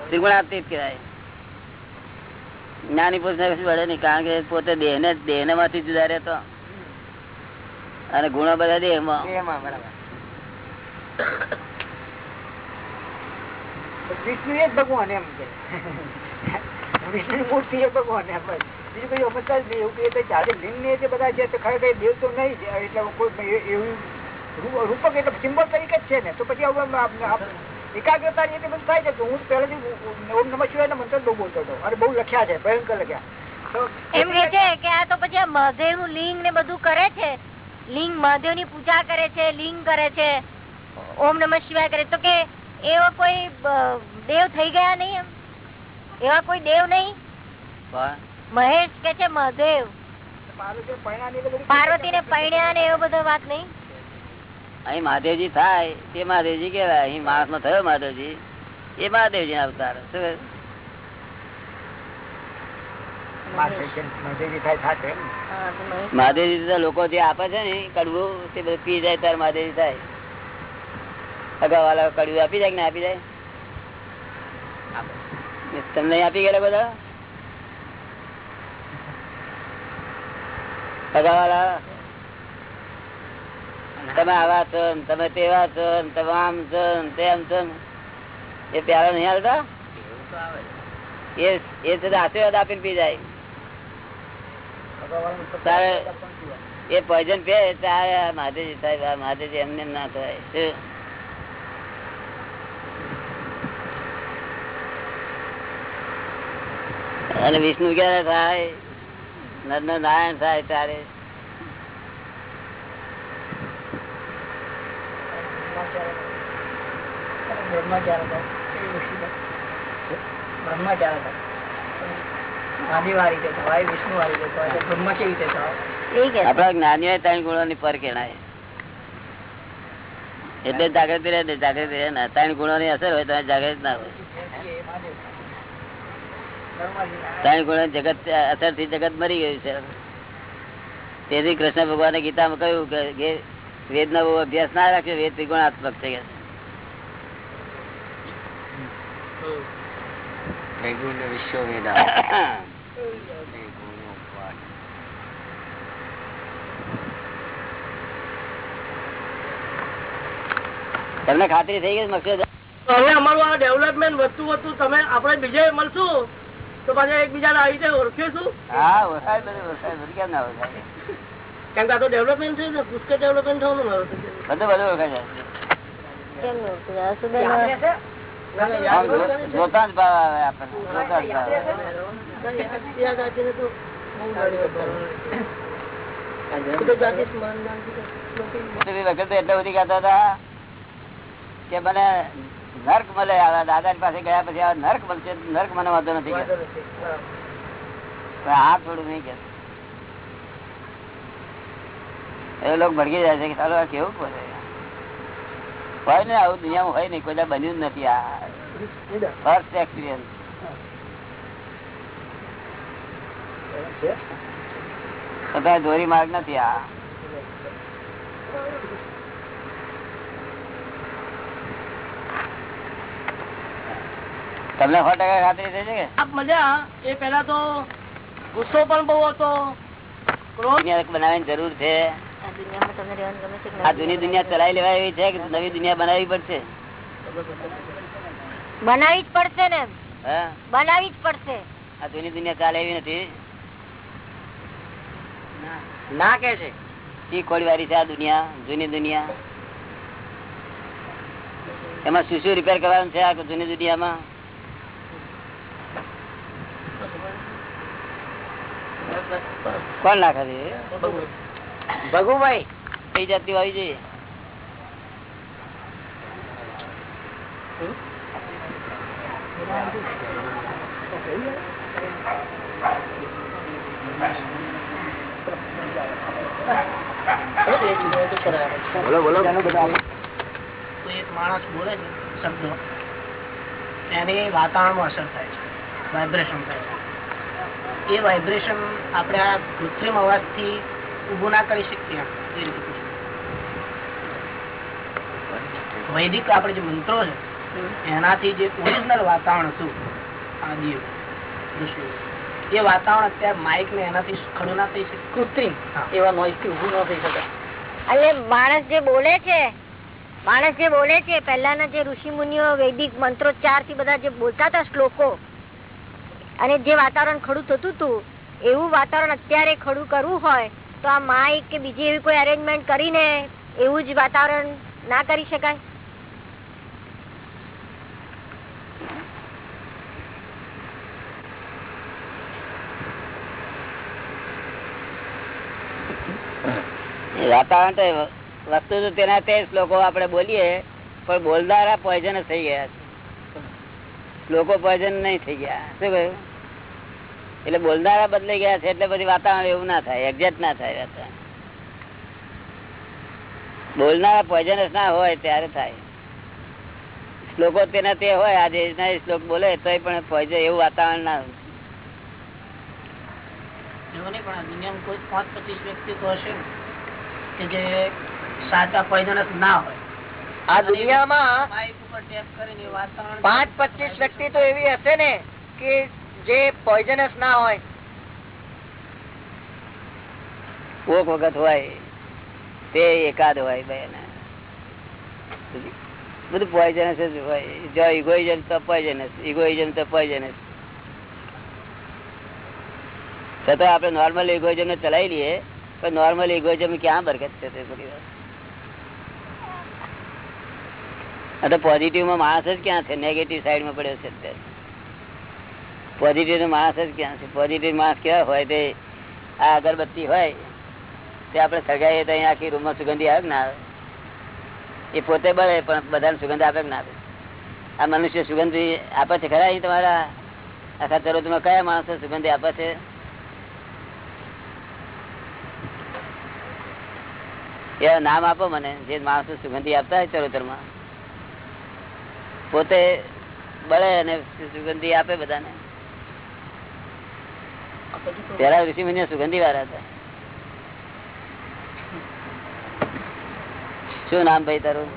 ત્રિગુણાતીત કહેવાય. જ્ઞાની પુરુષ ને કશું નહીં, કારણ કે પોતે દેહ ને દેહ ને માંથી જુદા રહેતો અને ગુણો બધા દેહમાં વિષ્ણુ એ ભગવાન એમ કે વિષ્ણુ મૂર્તિ એ ભગવાન એમ. બીજું કઈ અમસ્તા જ નહીં, એવું કે ચાલે લિંગ ને જે બધા છે ખરેખર દેવ તો નહીં. એટલે કોઈ એવું રૂપક એટલે સિમ્બોલ તરીકે જ છે ને, તો પછી આવું એકાગ્રતા ની રીતે બધું થાય છે કે હું પહેલેથી ઓમ નમઃ શિવાય મંત્ર બહુ બોલતો હતો. અને બહુ લખ્યા છે ભયંકર લખ્યા. એમ કે છે કે આ તો પછી આ મહાદેવનું લિંગ ને બધું કરે છે? લિંગ મહાદેવની પૂજા કરે છે લિંગ કરે છે ઓમ નમઃ શિવાય કરે તો કે એવો કોઈ દેવ થઈ ગયા નહીં એમ? એવા કોઈ દેવ નહીં? મહેશ કે છે મહાદેવ? પાર્વતી ને પૈણ્યા ને એવો બધો વાત નહીં? અહીં મહાદેવજી થાય તે મહાદેવજી કેવાય અહીં માણસ નો થયો મહાદેવજી. એ મહાદેવજી અવતાર શું મહાદેવજી લોકો જે આપે છે ને કડવું તે બધું પી જાય ત્યારે મહાદેવજી થાય. અગાઉ વાળા કડવું આપી જાય કે ના આપી જાય? તમને આપી ગયેલા બધા? અગાઉ વાળા તમે આવા છો તમે તેવા છો તમે આમ છો તેમ છો એ પ્યારા નહીં આવતા? એ આશીર્વાદ આપીને પી જાય. એ પોઈઝન પે ત્યારે મહાદેવજી સાહેબ મહાદેવજી એમને એમ ના થાય? અને વિષ્ણુ ક્યારે થાય? નર નારાયણ થાય ત્યારે બ્રહ્મચાર. બ્રહ્મચાર હોય બ્રહ્મ કેવી રીતે જ્ઞાનીઓ ત્રણ ગુણો ની પર કેણાય એટલે જાગૃતિ રહે જાગૃતિ રહે ના. ત્રણ ગુણો ની અસર હોય તો જાગૃતિ ના હોય. ત્રણ ગુણો જગત અસરથી જગત મરી ગયું છે. તેથી કૃષ્ણ ભગવાને ગીતામાં કહ્યું કે વેદ નો અભ્યાસ ના રાખ્યો વેદ ત્રિગુણાત્મક છે. કે તમને ખાતરી થઈ ગઈ મકસદ? હવે અમારું આ ડેવલપમેન્ટ વધતું વધતું તમે આપણે બીજે મળશું તો પાછા એકબીજાને આવી રીતે ઓળખીશું? હા ઓળખાય બધું ઓળખાય બધું કેમ ના ઓળખાય કેમ કે આ તો ડેવલપમેન્ટ છે ને પુષ્કળ ડેવલપમેન્ટ થવાનું. બધું બધું ઓળખાય જોતા જ ભાવ આવે આપણને જોતા જ ભાવ. કે મને નર્ક મળે દાદા પાસે ગયા પછી આ નર્ક મળશે નર્ક મને વાંધો નથી આ થોડું નહીં કે એ લોકો ભડકી જાય છે કે ચાલો આ કેવું પડે? હોય ને આવું દુનિયામાં હોય ને કોઈ બન્યું નથી આ. ફર્સ્ટ એક્સપિરિયન્સ બધા દોરી માર્ગ નથી આ. તમને સો ટકા ખાતરી થઈ છે કે? આપ મજા એ પેલા તો ગુસ્સો પણ બહુ હતો. બનાવવાની જરૂર છે. આ? જૂની દુનિયા ચલાવી લેવાય એવી છે કે નવી દુનિયા બનાવી પડશે? બનાવી જ પડશે ને બનાવી જ પડશે. આ જૂની દુનિયા ચાલે એવી નથી. ના. કે છે? શી ખોડી છે આ દુનિયા જૂની દુનિયા? એમાં શું શું રિપેર કરવાનું છે આ જૂની દુનિયામાં? કોણ નાખે છે ભગુભાઈ કઈ જાતિ આવી જઈએ? બોલો બોલો. કોઈ એક માણસ બોલે છે શબ્દો એની વાતાવરણમાં અસર થાય છે વાઇબ્રેશન થાય છે. એ વાઇબ્રેશન આપણે આ કૃત્રિમ અવાજથી ઊભું ના કરી શકીએ એ રીતે વૈદિક આપણે જે મંત્રો છે એનાથી જે ઓરિજિનલ વાતાવરણ હતું આદિ એ વાતાવરણ અત્યારે માઇક ને એનાથી ખડું ના થઈ શકે. કૃત્રિમ. એવા નોઈઝથી ઉભું ન થઈ શકે. એટલે માણસ જે બોલે છે માણસ જે બોલે છે પહેલાના જે ઋષિ મુનિઓ વૈદિક મંત્રોચ્ચારથી બધા જે બોલતા હતા શ્લોકો અને જે વાતાવરણ ખડું થતું હતું એવું વાતાવરણ અત્યારે ખડું કરવું હોય તો માઇક કે બીજી એવી કોઈ અરેન્જમેન્ટ કરીને એવું જ વાતાવરણ ના કરી શકાય? વાતાવરણ તો વસ્તુ તો તેના તે શ્લોકો આપણે બોલીએ, પણ બોલનારા પોઈઝન થઈ ગયા લોકો પોઈઝન નહીં થઈ ગયા. શું કહ્યું? એટલે બોલનારા બદલાઈ ગયા છે એટલે પછી વાતાવરણ એવું ના થાય એક્ઝેક્ટ ના થાય બોલનારા પોઈઝનસ ના હોય ત્યારે થાય. શ્લોકો તેના તે હોય આજે ના શ્લોક બોલે તો પણ પોઈઝન એવું વાતાવરણ ના હોય. નહીં પણ આ કોઈ પાંચ પચીસ વ્યક્તિ હશે કે જે સાચા પોઈઝનસ ના હોય. આ દુનિયામાં માઇક ઉપર ટેપ કરીને વાતાવરણ પાંચ પચીસ વ્યક્તિ તો એવી હશે ને કે જે પોઈઝનસ ના હોય, કોક વખત હોય, તે એકાદ હોય બે બધું પોઈઝનસ જ હોય. જો ઇગોઇઝમ તો પોઈઝનસ ઇગોઇઝમ તો પોઈઝનસ છતાં આપણે નોર્મલ ઇગોઇઝમ ને ચલાવી લઈએ, પણ નોર્મલ ઇગોઇઝમ ક્યાં બરકત છે તે બધી વાત પોઝિટિવમાં માણસ જ ક્યાં છે? નેગેટિવ સાઈડમાં પડ્યો છે અત્યારે. પોઝિટિવ માણસ જ ક્યાં છે. પોઝિટિવ માણસ કેવા હોય તે આ અગરબત્તી હોય, તે આપણે સગાઈએ તો અહીંયા આખી રૂમમાં સુગંધી આવે ના આવે? એ પોતે બળે, પણ બધાને સુગંધ આપે ના આપે? આ મનુષ્ય સુગંધી આપે છે ખરા તમારા? આખા ચરોતરમાં કયા માણસો સુગંધી આપે છે? એવા નામ આપો મને, જે માણસો સુગંધી આપતા હોય ચરોતરમાં. પોતે બળે અને સુગંધી આપે બધાને. પેલા ઋષિ મુનિ સુગંધી વાળા હતા. શું નામ ભાઈ તારું?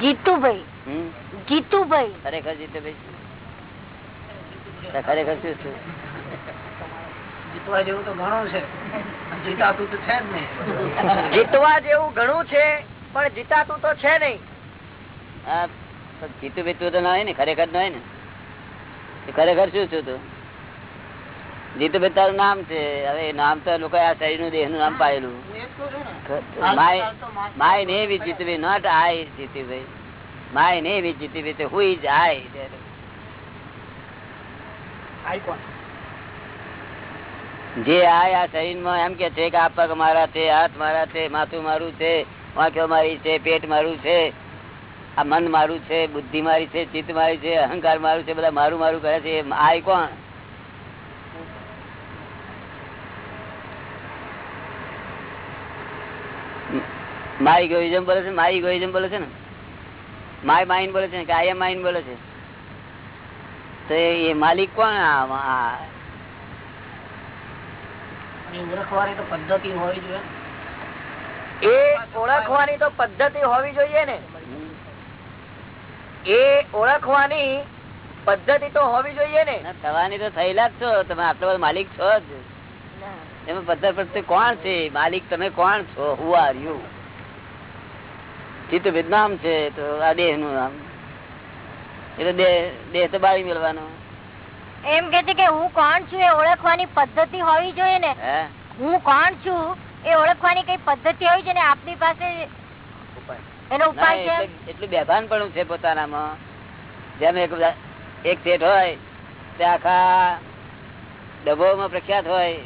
જીતુભાઈ. જીતુભાઈ. ખરેખર જીતુભાઈ? ખરેખર શું છું? જીતવા જેવું તો ઘણું છે. જીતાતું તો છે જ નહીં. જીતવા જેવું ઘણું છે પણ જીતાતું તો છે નહીં. જીતું બીતું તો ના હોય ને ખરેખર ના હોય ને. ખરેખર શું છું તું? જીતુભાઈ તારું નામ છે. હવે નામ તો લોકો આ શરીરનું દેહનું નામ ને માય ને be Jitubhai not I Jitubhai my ને be Jitubhai who is I જે આય આ શરીરમાં એમ કે છે કે આ પગ મારા છે હાથ મારા છે માથું મારું છે વાંખો મારી છે પેટ મારું છે આ મન મારું છે બુદ્ધિ મારી છે ચિત્ત મારી છે અહંકાર મારું છે બધા મારું મારું કરે છે. આય કોણ? માય ઇગોઇઝમ બોલે છે માય ઇગોઇઝમ બોલે છે ને? માય માઇન્ડ બોલે છે ને કે આઈ માઇન્ડ બોલે છે. તો એ માલિક કોણ આ એ ઓળખવાની તો પદ્ધતિ હોવી જોઈએ. એ ઓળખવાની તો પદ્ધતિ હોવી જોઈએ ને. એ ઓળખવાની પદ્ધતિ તો હોવી જોઈએ ને. થવાની તો થયેલા જ છો. તમે આટલો બધો માલિક છો જ. એમાં પદ્ધતિ કોણ છે? માલિક તમે કોણ છો? હુ આર યુ ચિત્ત વિદનામ છે તો આ દેહનું નામ એટલે દેહ દેહ તો બાળી મેળવાનો. એમ કે છે કે હું કોણ છું એ ઓળખવાની પદ્ધતિ હોવી જોઈએ ને? હું? કોણ છું એ ઓળખવાની કઈ પદ્ધતિ હોવી જોઈએ ને? આપની પાસે એનો ઉપાય છે? એટલું બેભાન પણ છે પોતાનામાં. જેમ એક એક શેઠ હોય તે આખા ડબ્બોમાં પ્રખ્યાત હોય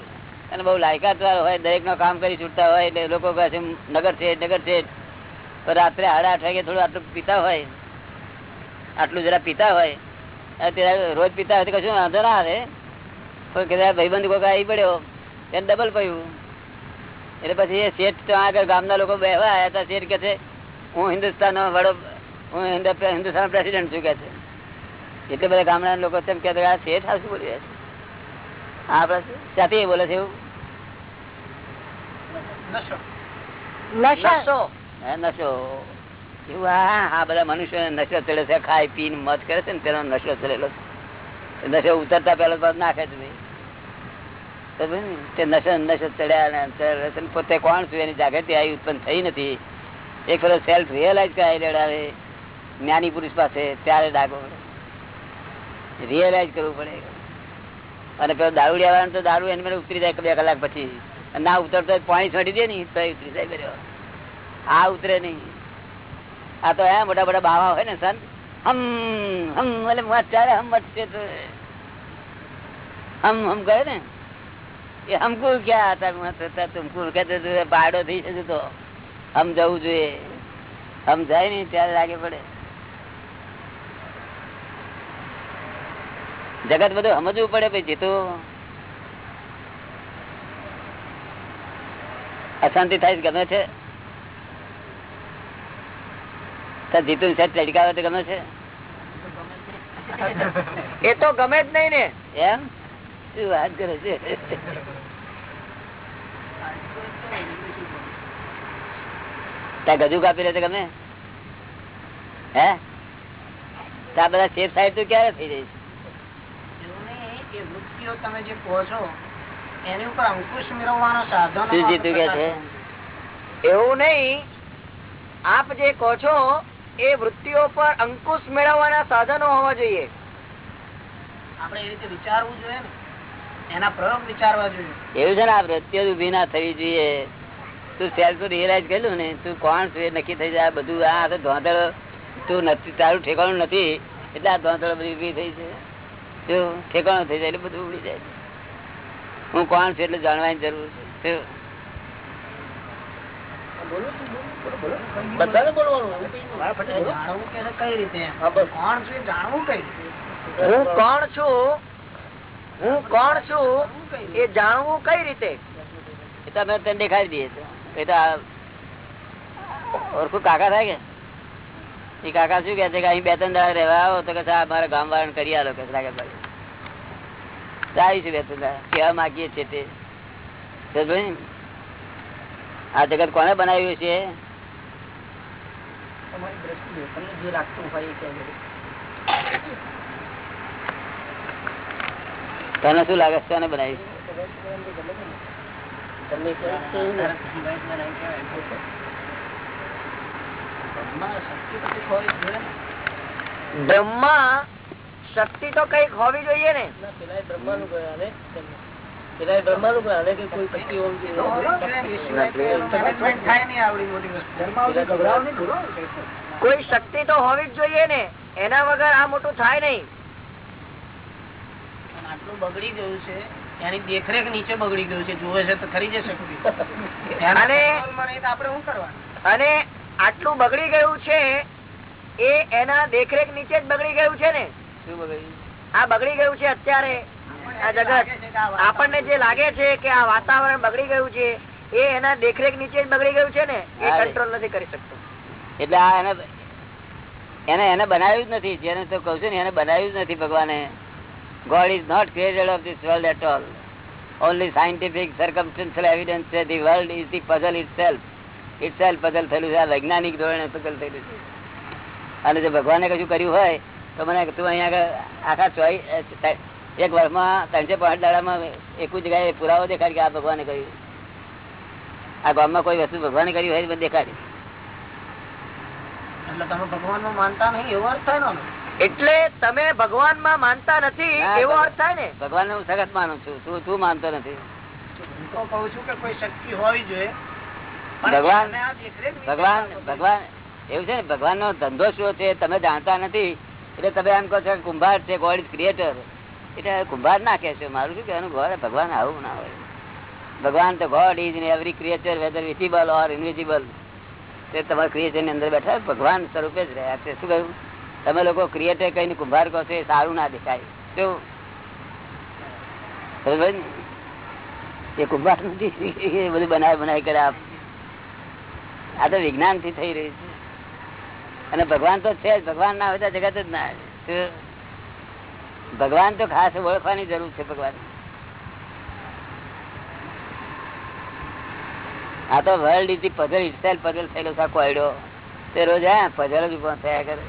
અને બહુ લાયકાત વાળો હોય દરેક કામ કરી છૂટતા હોય એટલે લોકો કહે છે નગર શેઠ નગર શેઠ પણ રાત્રે સાડા આઠ વાગે થોડું આટલું પીતા હોય આટલું જરા પીતા હોય રોજ પીતા હોય તો કશું વાંધો ના આવે. પણ કદાચ ભાઈબંધ કોઈ આવી પડ્યો એને ડબલ પડ્યું. એટલે પછી એ શેઠ તો આગળ ગામના લોકો બેહવા આવ્યા હતા. શેઠ કે છે હું હિન્દુસ્તાનનો વડો હું હિન્દુસ્તાન પ્રેસિડેન્ટ છું કે છે. એટલે બધા ગામડા લોકો તેમ કે આ શેઠ આ શું બોલી રહ્યા છે. હા આપડે ત્યાંથી બોલે છે એવું. નશો. નશા. નશો. એવું, હા બધા મનુષ્ય નશો ચડે છે, ખાય, પીને મત કરે છે ને તેનો નશો ચડેલો નશો ઉતરતા પેલો નાખે છે તો નશો નશો ચડ્યા પોતે કોણ છું? એની જાગૃતિ આવી ઉત્પન્ન થઈ નથી. એક ફેરો સેલ્ફ રિયલાઇઝ કરાવી લેવડાવે જ્ઞાની પુરુષ પાસે ત્યારે ડાકો રિયલાઇઝ કરવું પડે. અને પેલો દારૂડિયા વાળાને તો દારૂ એને ઉતરી જાય બે કલાક પછી. ના ઉતરતો પાણી છોડી દે ને, તો ઉતરી જાય કર્યો આ ઉતરે નહીં. આ તો એ મોટા મોટા બાવા હોય ને સંત. હમ હમ, એટલે મત હમ તો. હમ હમ કહે ને. એ હમકુ ક્યાં હતા? મત थे થઈ જશે તો. હમ જવું જોઈએ. હમ જાય ને ત્યારે લાગે પડે. જગત બધું સમજવું પડે ભાઈ જીતું અશાંતિ થાય ગમે છે તો જીતું સેટ તો ગમે છે? એ તો ગમે જ નહીં ને. એમ? શું વાત કરે છે? ત્યાં ગજુ કાપી લે ગમે? હે? ત્યાં બધા સેફ સાઈડ તો ક્યારે થઈ એ વૃત્તિઓ તમે જે કહો છો? એની ઉપર અંકુશ મેળવવાનો સાધનો એવું નહીં. આપ જે કહો છો એ વૃત્તિઓ પર અંકુશ મેળવવાના સાધનો હોવા જોઈએ. આપણે એ રીતે વિચારવું જોઈએ ને. એના પ્રયોગ વિચારવા જોઈએ. એવું છે ને આ વૃત્તિઓ ઊભી ના થવી જોઈએ. તું સેલ્ફ રિયલાઇઝ કર્યું ને તું કોણ છું નક્કી થઈ જાય. બધું આ ધોંધળ તું નથી તારું ઠેકાણું નથી એટલે આ ધોંધળ બધી ઊભી થઈ છે ઠેકાણું થઈ જાય એટલે બધું ઉડી જાય. હું કોણ છું એટલે જાણવાની જરૂર છે. શું? બધાને બોલવાનું? જાણવું કઈ રીતે? કોણ છે? જાણવું કઈ હું કોણ છું? હું કોણ છું? એ જાણવું કઈ રીતે? એ તો અમે તને દેખાડી દઈએ એ તો ઓળખું કાકા થાય કે? એ કાકા શું કે છે કે અહીં બે ત્રણ દાડા રહેવા આવો તો કે સાહેબ ગામ વાળાને કરી આલો કે લાગે ભાઈ. આવીશું બે ત્રણ દાડા. કહેવા માંગીએ છીએ તે? આ જગત કોને બનાવ્યું છે? તમને જે લાગતું હોય એ. તને શું લાગે છે? તમને ના. કહેવાય. બ્રહ્મા શક્તિ તો કંઈક હોવી જોઈએ ને. બ્રહ્મા હોવી જોઈએ ને. પેલા બ્રહ્મા બ્રહ્માનું કહ્યું, કે કોઈ શક્તિ હોવી જોઈએ. કોઈ શક્તિ તો હોવી જ જોઈએ ને. એના વગર આ મોટું થાય નહીં. આટલું બગડી ગયું છે એની દેખરેખ નીચે બગડી ગયું છે જોવે છે તો ખરી જ શક્તિ અને- controlમાં નહીં તો આપણે શું કરવાનું? અને આટલું બગડી ગયું છે એ એના દેખરેખ નીચે જ બગડી ગયું છે ને. શું? આ બગડી ગયું છે અત્યારે આ જગત. આપણને જે લાગે છે કે આ વાતાવરણ બગડી ગયું છે એ એના દેખરેખ નીચે જ બગડી ગયું છે ને એ કંટ્રોલ નથી કરી શકતું. એટલે આ એને એને એને બનાવ્યું જ નથી. જેને તો કહું છું ને, એને બનાવ્યું જ નથી ભગવાને. God is not created of this world at all only scientific circumstantial evidence છે the world is the puzzle itself itself puzzle થયેલું છે. આ વૈજ્ઞાનિક ધોરણે પઝલ થયેલું છે. અને જો ભગવાને કશું કર્યું હોય, તો મને તું અહીંયા આખા ચોઈ એક વર્ષમાં ત્રણસો પાંચ દાડામાં એક જગ્યાએ પુરાવો દેખાડ કે આ ભગવાને કર્યું. આ ગામમાં કોઈ વસ્તુ ભગવાને કર્યું હોય મને એટલે તમે ભગવાનમાં માનતા નહીં એવો અર્થ થાય ને એટલે તમે ભગવાનમાં માનતા નથી એવો અર્થ થાય ને? ભગવાન હું સખત માનું છું. તું તું માનતો નથી. હું તો કહું છું કે કોઈ શક્તિ હોવી જોઈએ ભગવાન- ભગવાન ભગવાન એવું છે ને? ભગવાન નો ધંધો શું છે તમે જાણતા નથી. એટલે તમે એમ કહો છો કે કુંભાર છે ગોડ ઇઝ ક્રિએટર એટલે કુંભાર ના કે છે. મારું શું કહેવાનું? ગોડ ભગવાન આવું ના હોય. ભગવાન તો God is in every creature whether visible or invisible તે તમારા ક્રિએટર અંદર બેઠા ભગવાન સ્વરૂપે જ રહ્યા. છે શું કહ્યું? તમે લોકો ક્રિએટર કહીને કુંભાર કહો છો એ સારું ના દેખાય. શું? એ કુંભાર નથી એ બધું બનાવી બનાવી કરે આપ. આ તો વિજ્ઞાનથી થઈ રહ્યું છે. અને ભગવાન તો છે જ, ભગવાન ના હોય તો જગત જ ના ભગવાન તો ખાસ ઓળખવાની જરૂર છે ભગવાન આ તો world is puzzle itself puzzle થયેલો સાકો આડ્યો તે રોજ હે પઝલ જ ઊભો થયા કરે.